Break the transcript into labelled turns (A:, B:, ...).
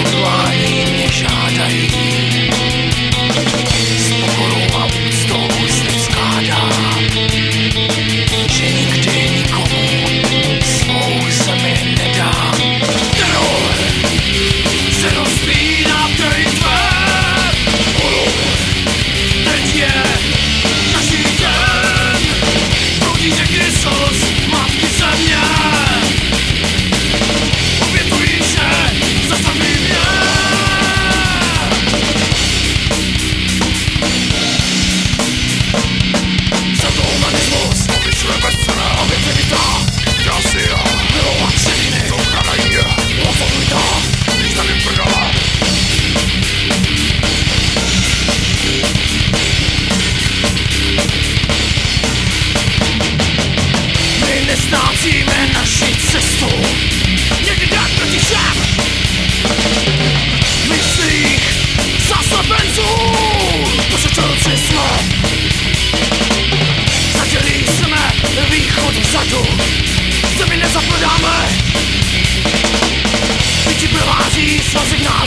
A: Odwali nie siadaj ztrácíme naši cestu. Někdy dát proti všem. Myslích zaslepenců To se čelci jsme Zatěli jsme východ vzadu. Zemi nezaprodáme Vyči provází sva signály